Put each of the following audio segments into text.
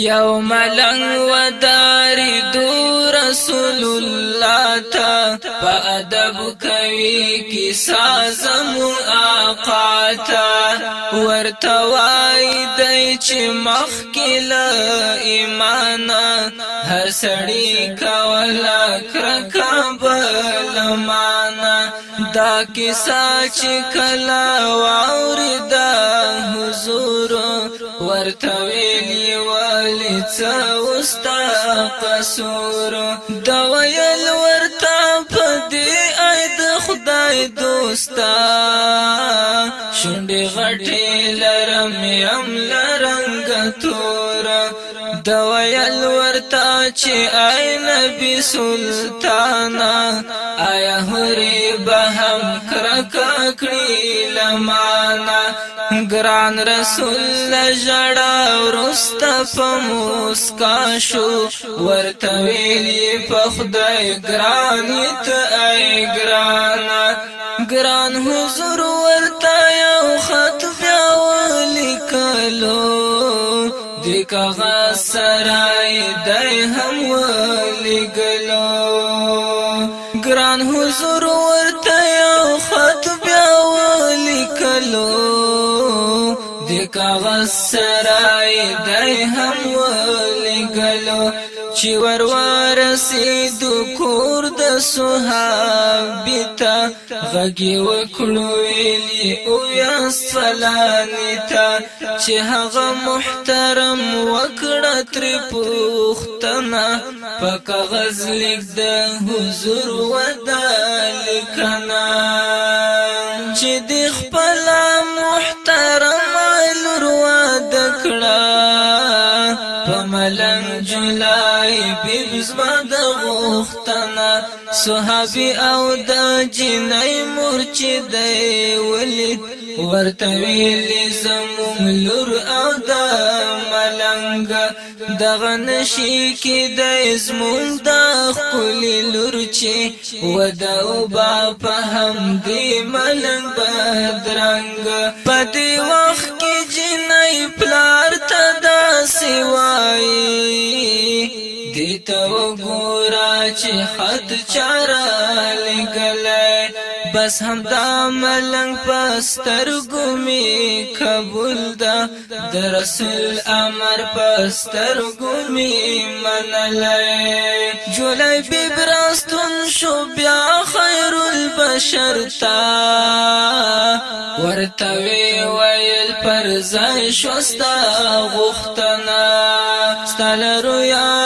یو ملنګ وداری دو رسول الله تا په ادب کوي کی سازم آقا تا ورتوای دای چې مخ کله ایمان هر سړی کولا کرکا بل مان دا کیسه چې کلا واوردا حضور ورتویلی و ولې څوستا قصور د ویل ورته په دې اې د خدای دوستا شونډې غټې لرم يم لرنګ تور دا ویل ورتا چې آی نبی سلطانا آیا هری بهم کرکا کړی لمانا ګران رسول جڑا ورست فموس کا شو ورته ویلی په خدای ګران ته آی ګران ګران حضور ګران حضور ورته یو خط بیا ولیکلو د کاغذ سرای دای هم ولیکلو چې ور ورسید کور د صحابي ته غږی وکړو ویلی او یا سلانی ته چې هغه محترم وکړه تر پوښتنه په کاغذ لیک د حضور ودا لیکنا چې د خپل محترم لور ودا کړه په ملنګ حبیب زما د غختنا صحابي او د جنای مرچي دی ولید ورته ویل زموم لور او د ملنګ دغه نشي کې د زمون د خپل لور چی وداو با په هم دی ملنګ بدرنګ پدې وخت کې جنای پلار ته دا سوای دی تو ګورا چې خط چارا لګلې بس هم دا ملنګ پستر ګمی قبول دا د رسول امر پستر ګمی منلې جولای ببرستون شو بیا خیر البشر تا ورتوي ویل پر ځای شوستا غختنا ستل رویا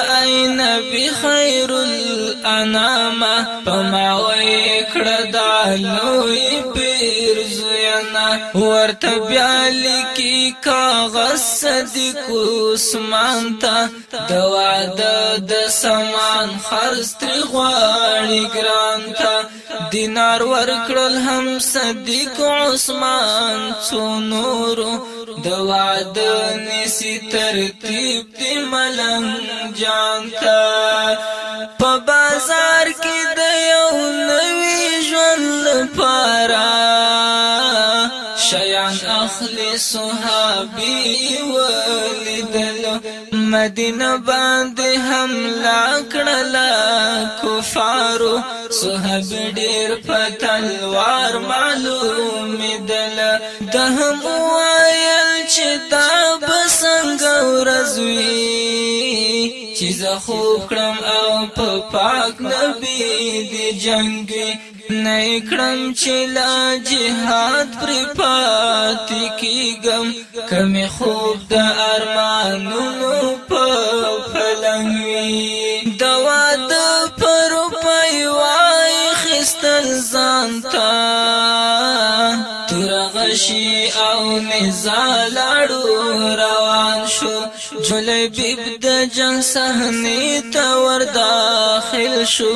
خیر الانام پما وای کړه د لوی پیر زینا ورته بیا لیکي کاغذ صدیق عثمان ته دوا د سامان خرڅ تر غواړي ګران ته دینار ورکړل هم صدیق عثمان څو نورو د واده نسی ترتیب دی ملنګ جان ته په بازار کې د یو نوې ژوند لپاره شیان اخلي صحابي ولیدل مدینه باندې حمله کړل کفارو صحاب ډیر په تلوار معلوم دل دهم وایل چې تا بسنګ ورځوي چې زه خوب کړم او په پاک نبی دی جنگ نه کړم چې لا جهاد پر پات کیګم کمه خوب د ارمانونو په فلنګ وی دوا د پر پیوای خستل ځان تا تر غشي او مزالاړو را شو جلیبیب د جنگ صحنې ته ور داخل شو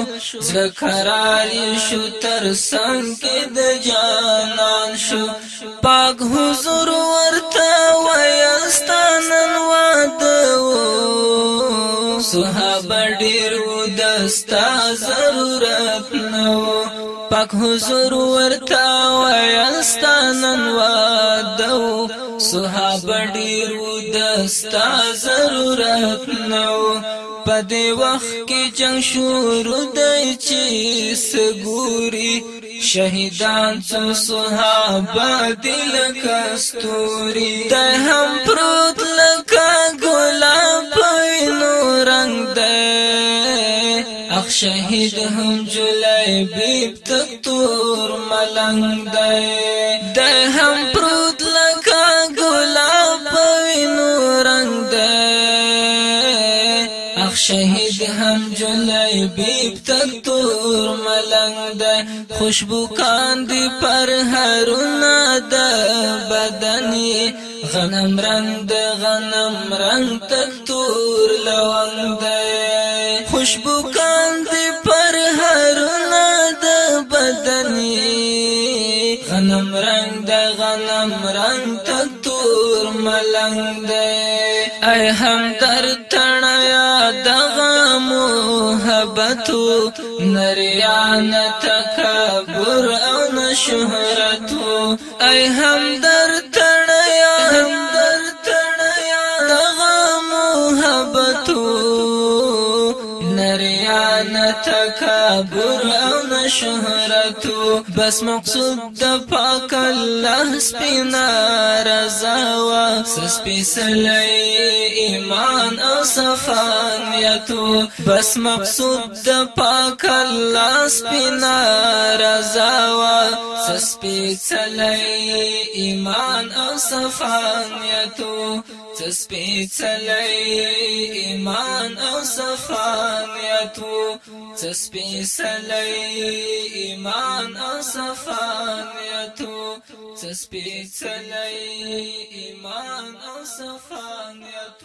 زکراری شو تر څنګ کې د جانان شو پاک حضور ورته ویاستانن وادو صحابه ډیرو دستا ضرورت نو پاک حضور ورتا ویاستانن وادو صحابه ډیر دستا ضرورت نو پدې وخت کې جنگ شروع دی چې سګوري شهیدان څو صحابه دل کستوري ته هم پروت لکه ګلاب شهید هم جولای بیب تطور ملنگ دی دی هم پروت لکا گلاب پوینو رنگ دی اخ شهید هم جولای بیب تطور ملنگ دی خوشبو کاندی پر هرونا دا بدنی غنم رنگ د غنم رنگ تکتور لوند خوشبو کاند پر هرونه د بدني غنم رنگ د غنم رنگ تکتور ملنګ دی اي هم در تڼیا د محبتو نریان تکبر او شهرتو اي هم در تڼیا Adam تکبر او شهرتو بس مقصود د پاک الله سپینا رضا وا سپیسلی ایمان او صفانیتو بس مقصود د پاک الله سپینا رضا وا سپیسلی ایمان او صفانیتو تسپیڅلې ایمان او صفانیت تسپیڅلې ایمان او صفانیت تسپیڅلې ایمان او صفانیت